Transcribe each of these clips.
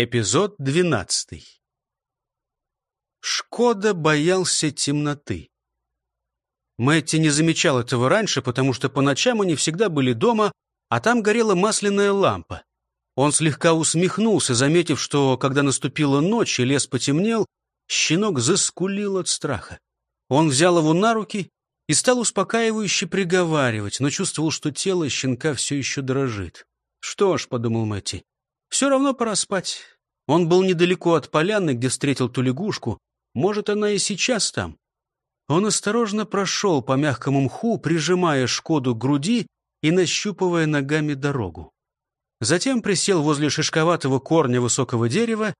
Эпизод двенадцатый. Шкода боялся темноты. Мэтти не замечал этого раньше, потому что по ночам они всегда были дома, а там горела масляная лампа. Он слегка усмехнулся, заметив, что, когда наступила ночь и лес потемнел, щенок заскулил от страха. Он взял его на руки и стал успокаивающе приговаривать, но чувствовал, что тело щенка все еще дрожит. «Что ж», — подумал Мэтти, — «все равно пора спать». Он был недалеко от поляны, где встретил ту лягушку. Может, она и сейчас там. Он осторожно прошел по мягкому мху, прижимая Шкоду к груди и нащупывая ногами дорогу. Затем присел возле шишковатого корня высокого дерева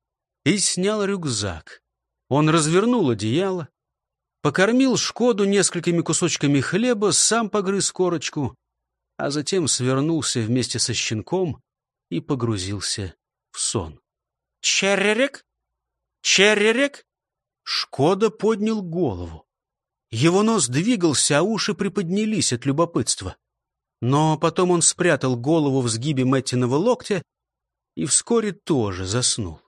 и снял рюкзак. Он развернул одеяло, покормил Шкоду несколькими кусочками хлеба, сам погрыз корочку, а затем свернулся вместе со щенком и погрузился в сон. «Черререк? Черререк?» Шкода поднял голову. Его нос двигался, а уши приподнялись от любопытства. Но потом он спрятал голову в сгибе Мэттиного локтя и вскоре тоже заснул.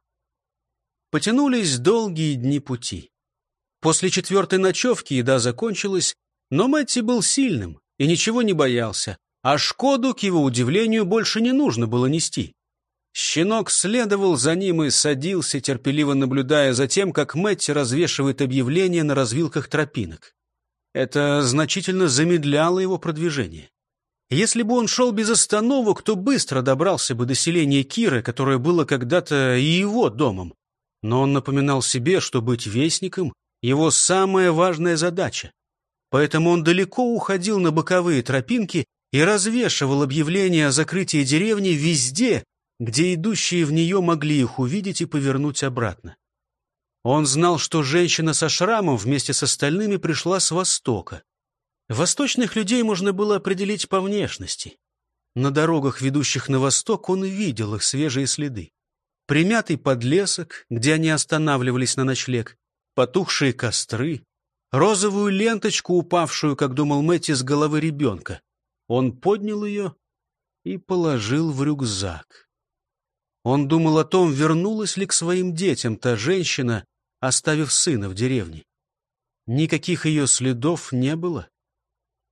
Потянулись долгие дни пути. После четвертой ночевки еда закончилась, но Мэтти был сильным и ничего не боялся, а Шкоду, к его удивлению, больше не нужно было нести. Щенок следовал за ним и садился, терпеливо наблюдая за тем, как Мэтти развешивает объявления на развилках тропинок. Это значительно замедляло его продвижение. Если бы он шел без остановок, то быстро добрался бы до селения Киры, которое было когда-то и его домом. Но он напоминал себе, что быть вестником — его самая важная задача. Поэтому он далеко уходил на боковые тропинки и развешивал объявления о закрытии деревни везде, где идущие в нее могли их увидеть и повернуть обратно. Он знал, что женщина со шрамом вместе с остальными пришла с востока. Восточных людей можно было определить по внешности. На дорогах, ведущих на восток, он видел их свежие следы. Примятый подлесок, где они останавливались на ночлег, потухшие костры, розовую ленточку, упавшую, как думал Мэтти, с головы ребенка. Он поднял ее и положил в рюкзак. Он думал о том, вернулась ли к своим детям та женщина, оставив сына в деревне. Никаких ее следов не было.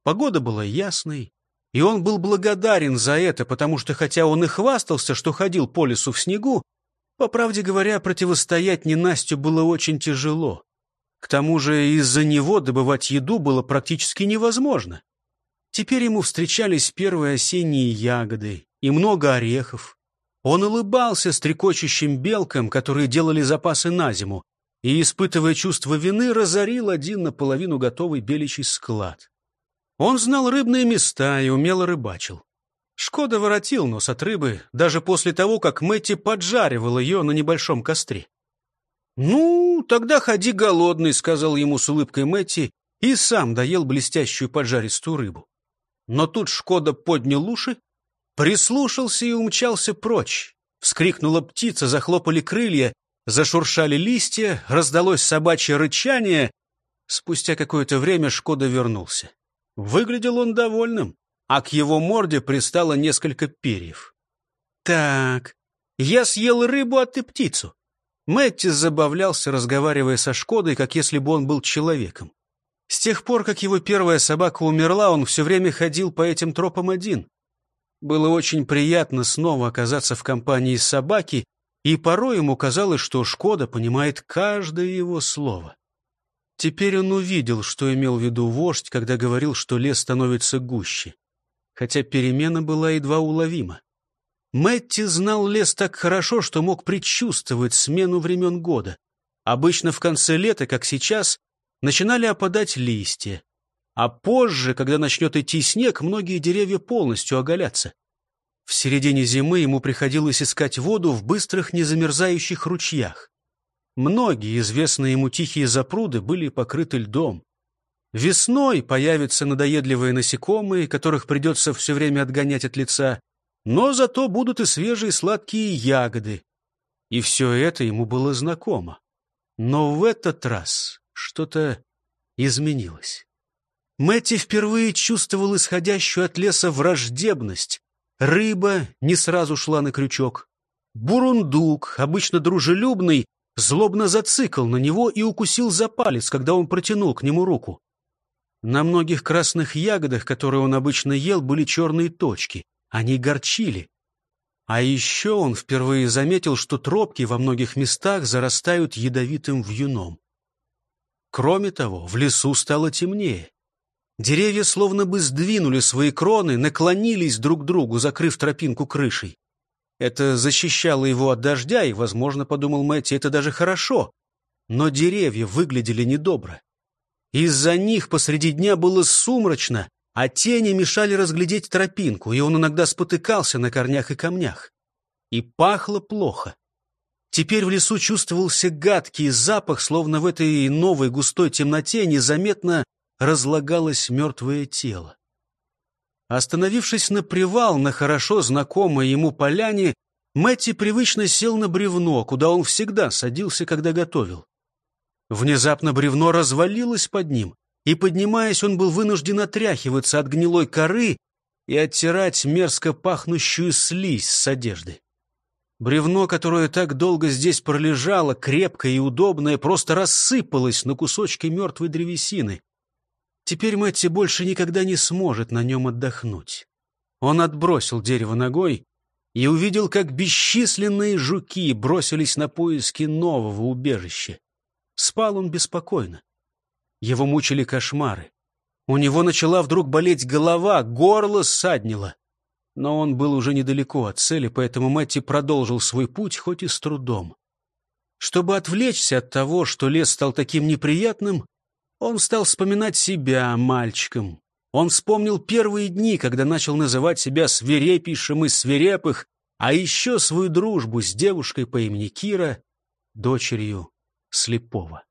Погода была ясной, и он был благодарен за это, потому что, хотя он и хвастался, что ходил по лесу в снегу, по правде говоря, противостоять ненастью было очень тяжело. К тому же из-за него добывать еду было практически невозможно. Теперь ему встречались первые осенние ягоды и много орехов. Он улыбался стрекочущим белкам, которые делали запасы на зиму, и, испытывая чувство вины, разорил один наполовину готовый беличий склад. Он знал рыбные места и умело рыбачил. Шкода воротил нос от рыбы, даже после того, как Мэтти поджаривал ее на небольшом костре. «Ну, тогда ходи голодный», — сказал ему с улыбкой Мэтти, и сам доел блестящую поджаристую рыбу. Но тут Шкода поднял уши, прислушался и умчался прочь. Вскрикнула птица, захлопали крылья, зашуршали листья, раздалось собачье рычание. Спустя какое-то время Шкода вернулся. Выглядел он довольным, а к его морде пристало несколько перьев. «Так, я съел рыбу, а ты птицу». Мэттис забавлялся, разговаривая со Шкодой, как если бы он был человеком. С тех пор, как его первая собака умерла, он все время ходил по этим тропам один. Было очень приятно снова оказаться в компании собаки, и порой ему казалось, что Шкода понимает каждое его слово. Теперь он увидел, что имел в виду вождь, когда говорил, что лес становится гуще. Хотя перемена была едва уловима. Мэтти знал лес так хорошо, что мог предчувствовать смену времен года. Обычно в конце лета, как сейчас, начинали опадать листья. А позже, когда начнет идти снег, многие деревья полностью оголятся. В середине зимы ему приходилось искать воду в быстрых незамерзающих ручьях. Многие известные ему тихие запруды были покрыты льдом. Весной появятся надоедливые насекомые, которых придется все время отгонять от лица, но зато будут и свежие сладкие ягоды. И все это ему было знакомо. Но в этот раз что-то изменилось. Мэтти впервые чувствовал исходящую от леса враждебность. Рыба не сразу шла на крючок. Бурундук, обычно дружелюбный, злобно зацикал на него и укусил за палец, когда он протянул к нему руку. На многих красных ягодах, которые он обычно ел, были черные точки. Они горчили. А еще он впервые заметил, что тропки во многих местах зарастают ядовитым вьюном. Кроме того, в лесу стало темнее. Деревья словно бы сдвинули свои кроны, наклонились друг к другу, закрыв тропинку крышей. Это защищало его от дождя, и, возможно, подумал Мэтти, это даже хорошо. Но деревья выглядели недобро. Из-за них посреди дня было сумрачно, а тени мешали разглядеть тропинку, и он иногда спотыкался на корнях и камнях. И пахло плохо. Теперь в лесу чувствовался гадкий запах, словно в этой новой густой темноте незаметно разлагалось мертвое тело. Остановившись на привал на хорошо знакомой ему поляне, Мэтти привычно сел на бревно, куда он всегда садился, когда готовил. Внезапно бревно развалилось под ним, и, поднимаясь, он был вынужден отряхиваться от гнилой коры и оттирать мерзко пахнущую слизь с одежды. Бревно, которое так долго здесь пролежало, крепкое и удобное, просто рассыпалось на кусочки мертвой древесины. Теперь Мэтти больше никогда не сможет на нем отдохнуть. Он отбросил дерево ногой и увидел, как бесчисленные жуки бросились на поиски нового убежища. Спал он беспокойно. Его мучили кошмары. У него начала вдруг болеть голова, горло ссаднило. Но он был уже недалеко от цели, поэтому Мэтти продолжил свой путь, хоть и с трудом. Чтобы отвлечься от того, что лес стал таким неприятным, он стал вспоминать себя мальчиком. Он вспомнил первые дни, когда начал называть себя свирепейшим из свирепых, а еще свою дружбу с девушкой по имени Кира, дочерью слепого.